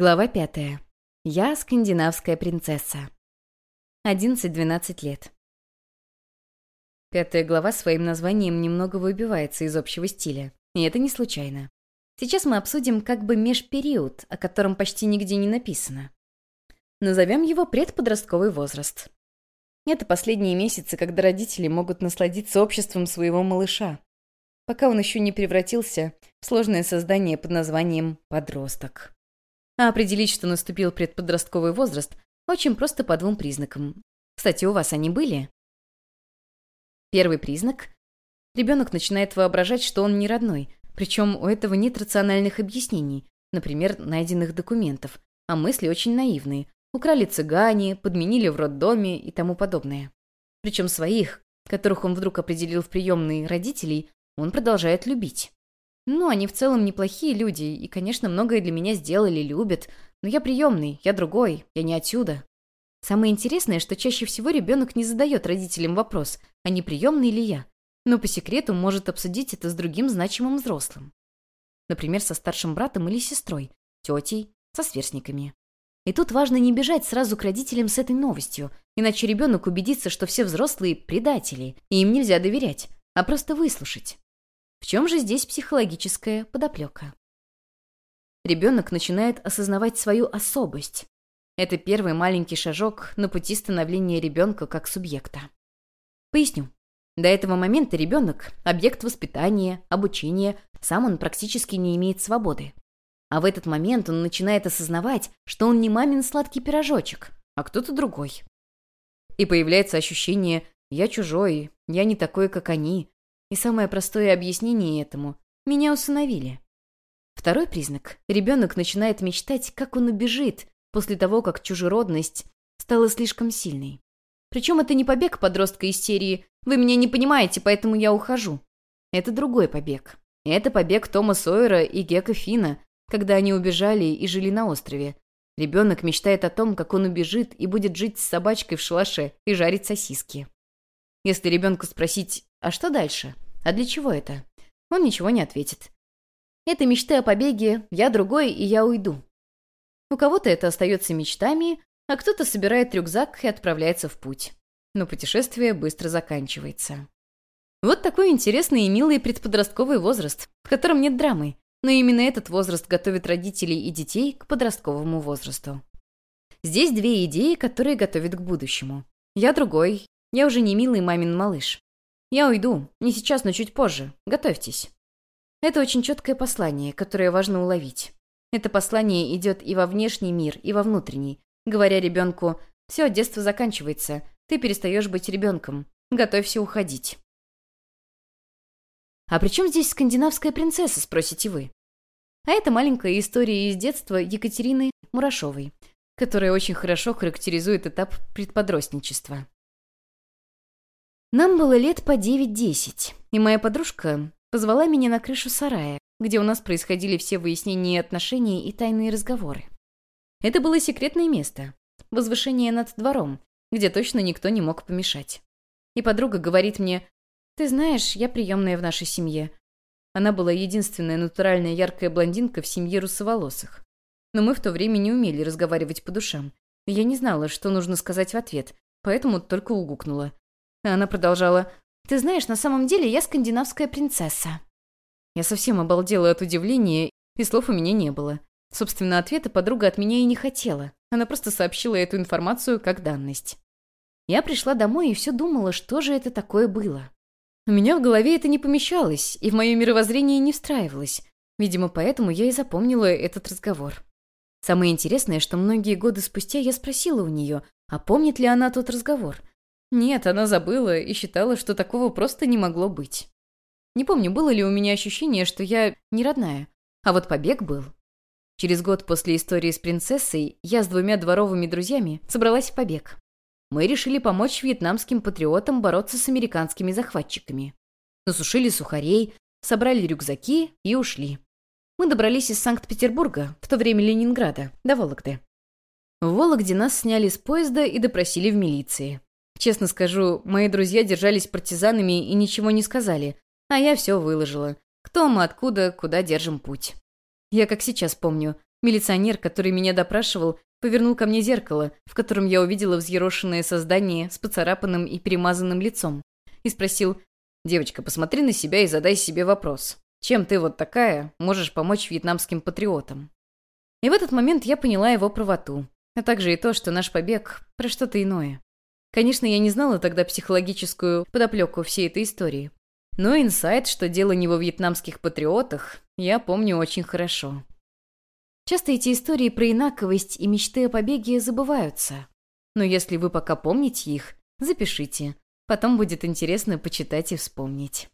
Глава пятая. Я скандинавская принцесса. 11-12 лет. Пятая глава своим названием немного выбивается из общего стиля. И это не случайно. Сейчас мы обсудим как бы межпериод, о котором почти нигде не написано. Назовем его предподростковый возраст. Это последние месяцы, когда родители могут насладиться обществом своего малыша, пока он еще не превратился в сложное создание под названием «подросток». А определить, что наступил предподростковый возраст, очень просто по двум признакам. Кстати, у вас они были? Первый признак – ребенок начинает воображать, что он не родной, причем у этого нет рациональных объяснений, например, найденных документов, а мысли очень наивные. Украли цыгане, подменили в роддоме и тому подобное. Причем своих, которых он вдруг определил в приемные родителей, он продолжает любить. Ну, они в целом неплохие люди, и, конечно, многое для меня сделали, любят. Но я приемный, я другой, я не отсюда. Самое интересное, что чаще всего ребенок не задает родителям вопрос, а не приемный ли я. Но по секрету может обсудить это с другим значимым взрослым. Например, со старшим братом или сестрой, тетей, со сверстниками. И тут важно не бежать сразу к родителям с этой новостью, иначе ребенок убедится, что все взрослые – предатели, и им нельзя доверять, а просто выслушать. В чем же здесь психологическая подоплека? Ребенок начинает осознавать свою особость. Это первый маленький шажок на пути становления ребенка как субъекта. Поясню. До этого момента ребенок – объект воспитания, обучения, сам он практически не имеет свободы. А в этот момент он начинает осознавать, что он не мамин сладкий пирожочек, а кто-то другой. И появляется ощущение «я чужой, я не такой, как они, и самое простое объяснение этому – меня усыновили. Второй признак – ребенок начинает мечтать, как он убежит после того, как чужеродность стала слишком сильной. Причем это не побег подростка из серии «Вы меня не понимаете, поэтому я ухожу». Это другой побег. Это побег Тома Сойера и Гека Фина, когда они убежали и жили на острове. Ребенок мечтает о том, как он убежит и будет жить с собачкой в шалаше и жарить сосиски. Если ребенку спросить «А что дальше? А для чего это?» Он ничего не ответит. Это мечты о побеге, я другой, и я уйду. У кого-то это остается мечтами, а кто-то собирает рюкзак и отправляется в путь. Но путешествие быстро заканчивается. Вот такой интересный и милый предподростковый возраст, в котором нет драмы, но именно этот возраст готовит родителей и детей к подростковому возрасту. Здесь две идеи, которые готовят к будущему. Я другой, я уже не милый мамин малыш. «Я уйду. Не сейчас, но чуть позже. Готовьтесь». Это очень четкое послание, которое важно уловить. Это послание идет и во внешний мир, и во внутренний, говоря ребенку «Все, детство заканчивается. Ты перестаешь быть ребенком. Готовься уходить». «А при чем здесь скандинавская принцесса?» – спросите вы. А это маленькая история из детства Екатерины Мурашовой, которая очень хорошо характеризует этап предподростничества. Нам было лет по 9-10, и моя подружка позвала меня на крышу сарая, где у нас происходили все выяснения отношений и тайные разговоры. Это было секретное место, возвышение над двором, где точно никто не мог помешать. И подруга говорит мне, «Ты знаешь, я приемная в нашей семье». Она была единственная натуральная яркая блондинка в семье русоволосых. Но мы в то время не умели разговаривать по душам. Я не знала, что нужно сказать в ответ, поэтому только угукнула. Она продолжала. «Ты знаешь, на самом деле я скандинавская принцесса». Я совсем обалдела от удивления, и слов у меня не было. Собственно, ответа подруга от меня и не хотела. Она просто сообщила эту информацию как данность. Я пришла домой и все думала, что же это такое было. У меня в голове это не помещалось, и в мое мировоззрение не встраивалось. Видимо, поэтому я и запомнила этот разговор. Самое интересное, что многие годы спустя я спросила у нее, а помнит ли она тот разговор. Нет, она забыла и считала, что такого просто не могло быть. Не помню, было ли у меня ощущение, что я не родная. А вот побег был. Через год после истории с принцессой я с двумя дворовыми друзьями собралась в побег. Мы решили помочь вьетнамским патриотам бороться с американскими захватчиками. Насушили сухарей, собрали рюкзаки и ушли. Мы добрались из Санкт-Петербурга, в то время Ленинграда, до Вологды. В Вологде нас сняли с поезда и допросили в милиции. Честно скажу, мои друзья держались партизанами и ничего не сказали, а я все выложила. Кто мы, откуда, куда держим путь. Я как сейчас помню. Милиционер, который меня допрашивал, повернул ко мне зеркало, в котором я увидела взъерошенное создание с поцарапанным и перемазанным лицом, и спросил, «Девочка, посмотри на себя и задай себе вопрос. Чем ты вот такая можешь помочь вьетнамским патриотам?» И в этот момент я поняла его правоту, а также и то, что наш побег про что-то иное. Конечно, я не знала тогда психологическую подоплеку всей этой истории. Но инсайт, что дело не во вьетнамских патриотах, я помню очень хорошо. Часто эти истории про инаковость и мечты о побеге забываются. Но если вы пока помните их, запишите. Потом будет интересно почитать и вспомнить.